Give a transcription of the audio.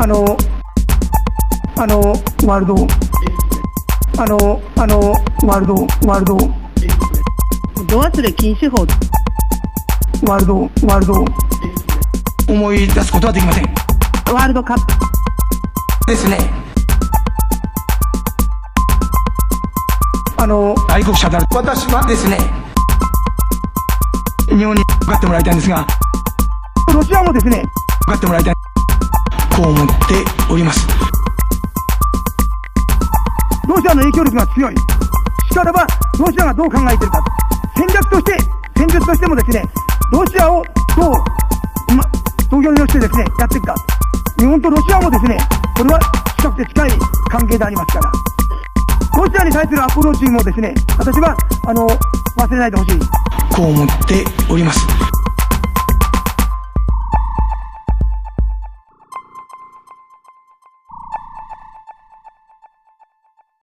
あの、あの、ワールド、あの、あの、ワールド、ワールド、ド忘れ禁止法？ワールド、ワールド、思い出すことはできません。ワールドカップ。ですね。あの、愛国者である。私はですね、日本に分かってもらいたいんですが、ロシアもですね、分かってもらいたい。こう思っております。ロシアの影響力が強い。しからば、ロシアがどう考えているか。戦略として、戦術としてもですね、ロシアをどう、ま、投票によしてですね、やっていくか。日本とロシアもですね、これは近くて近い関係でありますから。ロシアに対するアプローチもですね、私は、あの、忘れないでほしい。こう思っております。